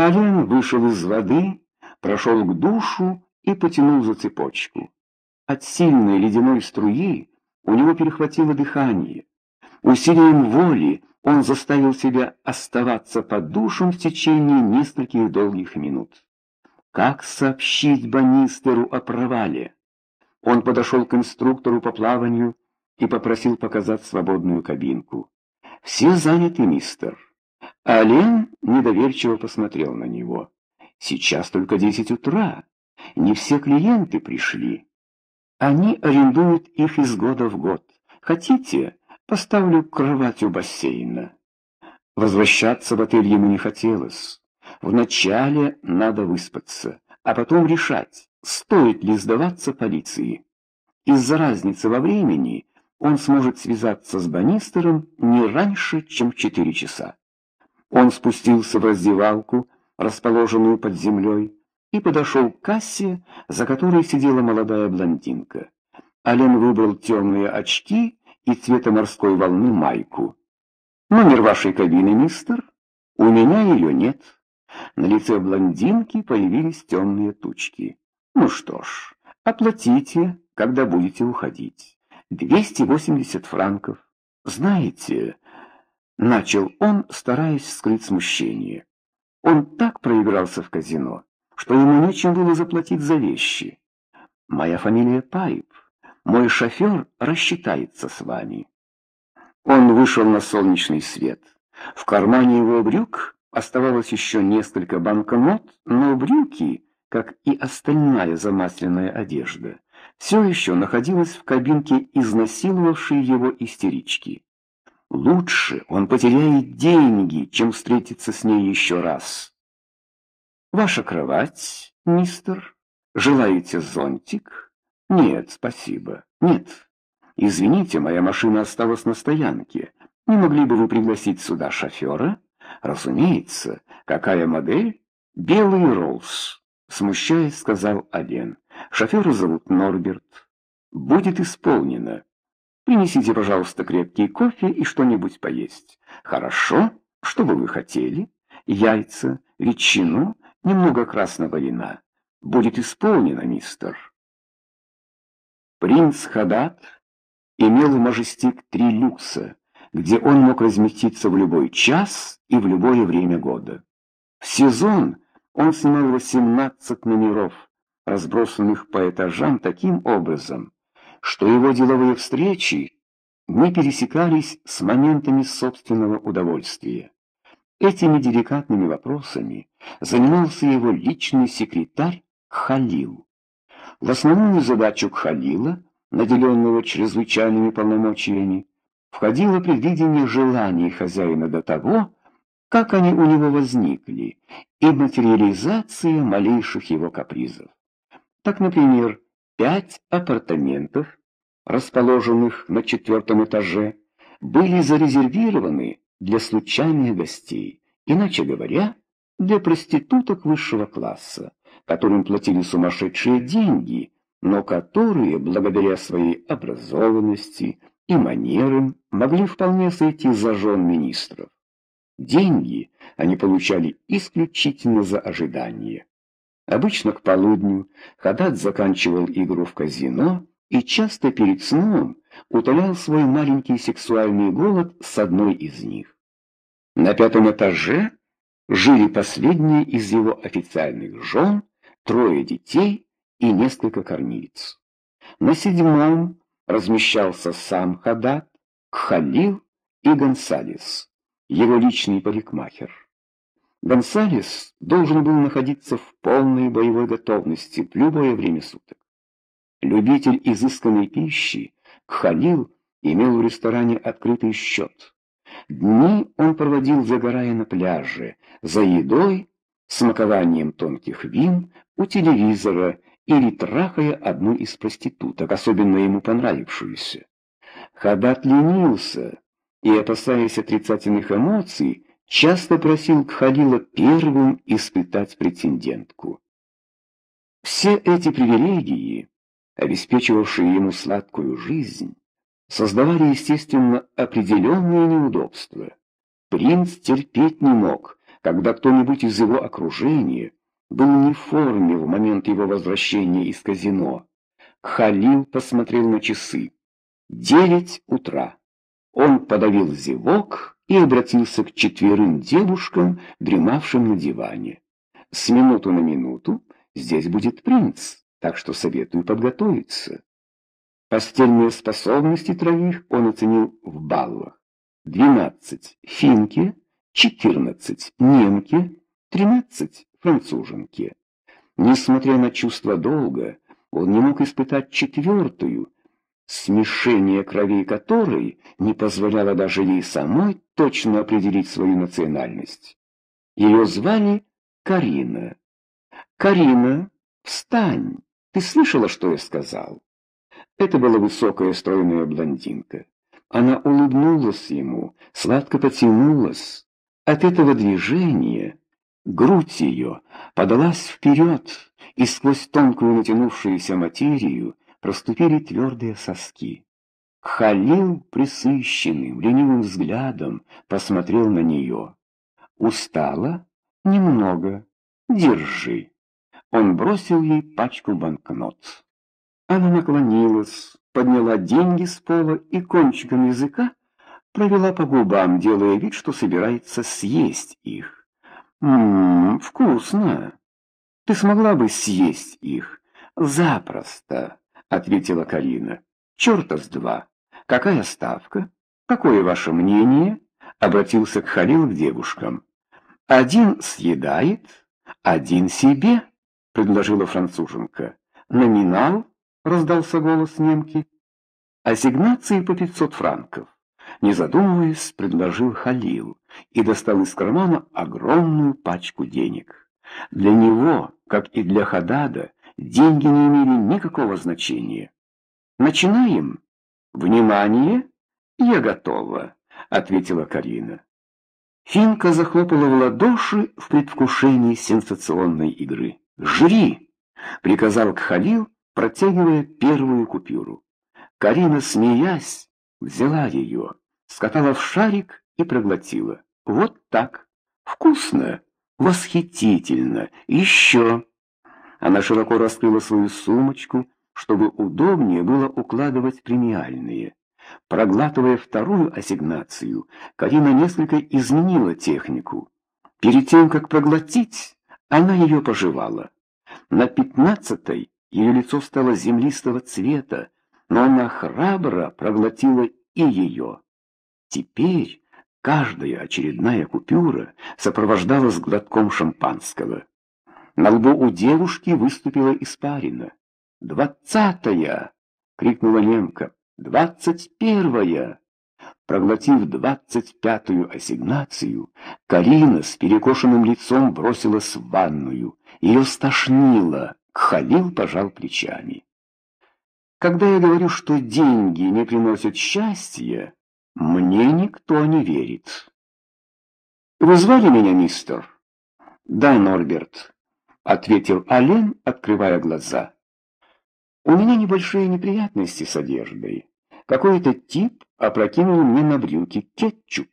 Ален вышел из воды, прошел к душу и потянул за цепочку. От сильной ледяной струи у него перехватило дыхание. Усилием воли он заставил себя оставаться под душем в течение нескольких долгих минут. Как сообщить Банистеру о провале? Он подошел к инструктору по плаванию и попросил показать свободную кабинку. «Все заняты, мистер». Ален недоверчиво посмотрел на него. «Сейчас только десять утра. Не все клиенты пришли. Они арендуют их из года в год. Хотите, поставлю кровать у бассейна?» Возвращаться в отель ему не хотелось. Вначале надо выспаться, а потом решать, стоит ли сдаваться полиции. Из-за разницы во времени он сможет связаться с Банистером не раньше, чем в четыре часа. Он спустился в раздевалку, расположенную под землей, и подошел к кассе, за которой сидела молодая блондинка. Ален выбрал темные очки и цвета морской волны майку. «Номер вашей кабины, мистер? У меня ее нет». На лице блондинки появились темные тучки. «Ну что ж, оплатите, когда будете уходить». 280 франков. Знаете, начал он, стараясь скрыть смущение. Он так проигрался в казино, что ему нечем было заплатить за вещи. Моя фамилия Пайп. Мой шофер рассчитается с вами. Он вышел на солнечный свет. В кармане его брюк оставалось еще несколько банкнот, но брюки, как и остальная замасленная одежда, все еще находилась в кабинке изнасиловавшей его истерички. Лучше он потеряет деньги, чем встретиться с ней еще раз. «Ваша кровать, мистер? Желаете зонтик?» «Нет, спасибо. Нет. Извините, моя машина осталась на стоянке. Не могли бы вы пригласить сюда шофера?» «Разумеется. Какая модель?» «Белый Роллс», — смущаясь, сказал Ален. Шофера зовут Норберт. Будет исполнено. Принесите, пожалуйста, крепкий кофе и что-нибудь поесть. Хорошо? Что бы вы хотели? Яйца, ветчину, немного красного вина. Будет исполнено, мистер. Принц Хадат имел в Мажестик три люкса, где он мог разместиться в любой час и в любое время года. В сезон он снимал 18 номеров, разбросанных по этажам таким образом, что его деловые встречи не пересекались с моментами собственного удовольствия. Этими деликатными вопросами занимался его личный секретарь Халил. В основную задачу Халила, наделенного чрезвычайными полномочиями, входило предвидение желаний хозяина до того, как они у него возникли, и материализация малейших его капризов. Так, например, пять апартаментов, расположенных на четвертом этаже, были зарезервированы для случайных гостей, иначе говоря, для проституток высшего класса, которым платили сумасшедшие деньги, но которые, благодаря своей образованности и манерам, могли вполне сойти за жен министров. Деньги они получали исключительно за ожидание. Обычно к полудню Хадад заканчивал игру в казино и часто перед сном утолял свой маленький сексуальный голод с одной из них. На пятом этаже жили последние из его официальных жен, трое детей и несколько кормилиц. На седьмом размещался сам Хадад, Кхалил и Гонсалес, его личный парикмахер. Гонсалес должен был находиться в полной боевой готовности в любое время суток. Любитель изысканной пищи, Кхалил имел в ресторане открытый счет. Дни он проводил, загорая на пляже, за едой, смакованием тонких вин, у телевизора или трахая одну из проституток, особенно ему понравившуюся. Хадат ленился и, опасаясь отрицательных эмоций, часто просил Кхалила первым испытать претендентку. Все эти привилегии, обеспечивавшие ему сладкую жизнь, создавали, естественно, определенные неудобства. Принц терпеть не мог, когда кто-нибудь из его окружения был не в форме в момент его возвращения из казино. Халил посмотрел на часы. Девять утра. Он подавил зевок и обратился к четверым девушкам, дремавшим на диване. С минуту на минуту здесь будет принц, так что советую подготовиться. Постельные способности троих он оценил в баллах. Двенадцать финки, четырнадцать немки, тринадцать француженки. Несмотря на чувство долга, он не мог испытать четвертую, смешение кровей которой не позволяло даже ей самой точно определить свою национальность. Ее звали Карина. «Карина, встань! Ты слышала, что я сказал?» Это была высокая стройная блондинка. Она улыбнулась ему, сладко потянулась. От этого движения грудь ее подалась вперед, и сквозь тонкую натянувшуюся материю проступили твердые соски. Халил присыщенным, ленивым взглядом посмотрел на нее. «Устала? Немного. Держи». Он бросил ей пачку банкнот. Она наклонилась, подняла деньги с пола и кончиком языка провела по губам, делая вид, что собирается съесть их. «Ммм, вкусно! Ты смогла бы съесть их?» «Запросто!» — ответила Карина. «Черта с два! Какая ставка? Какое ваше мнение?» — обратился к Халил к девушкам. «Один съедает, один себе», — предложила француженка. «Номинал?» — раздался голос немки. «Ассигнации по пятьсот франков». Не задумываясь, предложил Халил и достал из кармана огромную пачку денег. Для него, как и для Хадада, деньги не имели никакого значения. «Начинаем?» «Внимание! Я готова», — ответила Карина. Финка захлопала в ладоши в предвкушении сенсационной игры. «Жри!» — приказал Кхалил, протягивая первую купюру. Карина, смеясь, взяла ее, скатала в шарик и проглотила. Вот так. Вкусно, восхитительно, еще. Она широко раскрыла свою сумочку, чтобы удобнее было укладывать премиальные. Проглатывая вторую ассигнацию, Карина несколько изменила технику. Перед тем, как проглотить, она ее пожевала. На пятнадцатой ее лицо стало землистого цвета, но она храбро проглотила и ее. Теперь каждая очередная купюра сопровождалась глотком шампанского. На лбу у девушки выступила испарина. «Двадцатая!» — крикнула немка. «Двадцать первая!» Проглотив двадцать пятую ассигнацию, Карина с перекошенным лицом бросилась в ванную. Ее стошнило. Халил пожал плечами. Когда я говорю, что деньги не приносят счастья, мне никто не верит. Вы звали меня, мистер? Да, Норберт, ответил Ален, открывая глаза. У меня небольшие неприятности с одеждой. Какой-то тип опрокинул мне на брюки кетчуп.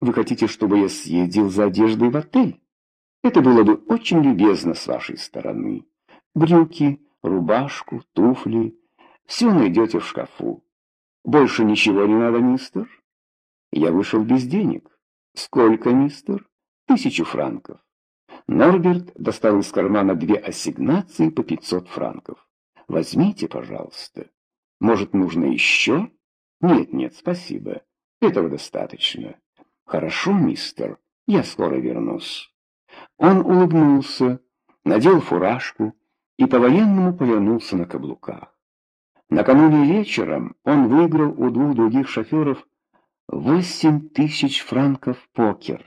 Вы хотите, чтобы я съездил за одеждой в отель? Это было бы очень любезно с вашей стороны. Брюки, рубашку, туфли — все найдете в шкафу. Больше ничего не надо, мистер? Я вышел без денег. Сколько, мистер? Тысячу франков. Норберт достал из кармана две ассигнации по пятьсот франков. Возьмите, пожалуйста. Может, нужно еще? Нет, нет, спасибо. Этого достаточно. Хорошо, мистер, я скоро вернусь. Он улыбнулся, надел фуражку и по-военному повернулся на каблуках. Накануне вечером он выиграл у двух других шоферов восемь тысяч франков покер.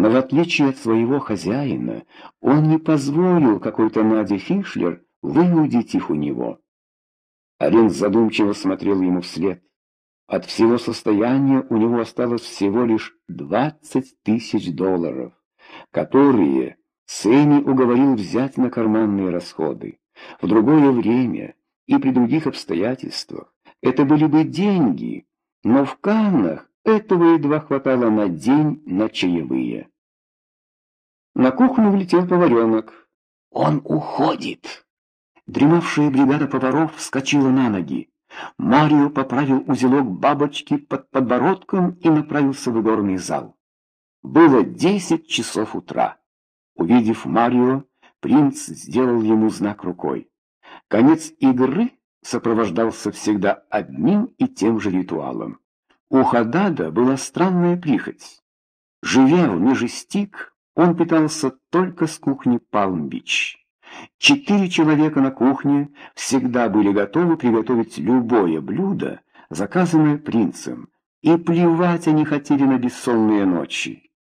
Но в отличие от своего хозяина, он не позволил какой-то Наде Фишлер выудить их у него. Арен задумчиво смотрел ему вслед. От всего состояния у него осталось всего лишь двадцать тысяч долларов, которые Сенни уговорил взять на карманные расходы. В другое время и при других обстоятельствах это были бы деньги, но в Каннах этого едва хватало на день на чаевые. На кухню влетел поваренок. «Он уходит!» Дремавшая бригада поваров вскочила на ноги. Марио поправил узелок бабочки под подбородком и направился в игорный зал. Было десять часов утра. Увидев Марио, принц сделал ему знак рукой. Конец игры сопровождался всегда одним и тем же ритуалом. У Хадада была странная прихоть. Живя в Межестик, он питался только с кухни Палм-Бич. Четыре человека на кухне всегда были готовы приготовить любое блюдо, заказанное принцем, и плевать они хотели на бессонные ночи.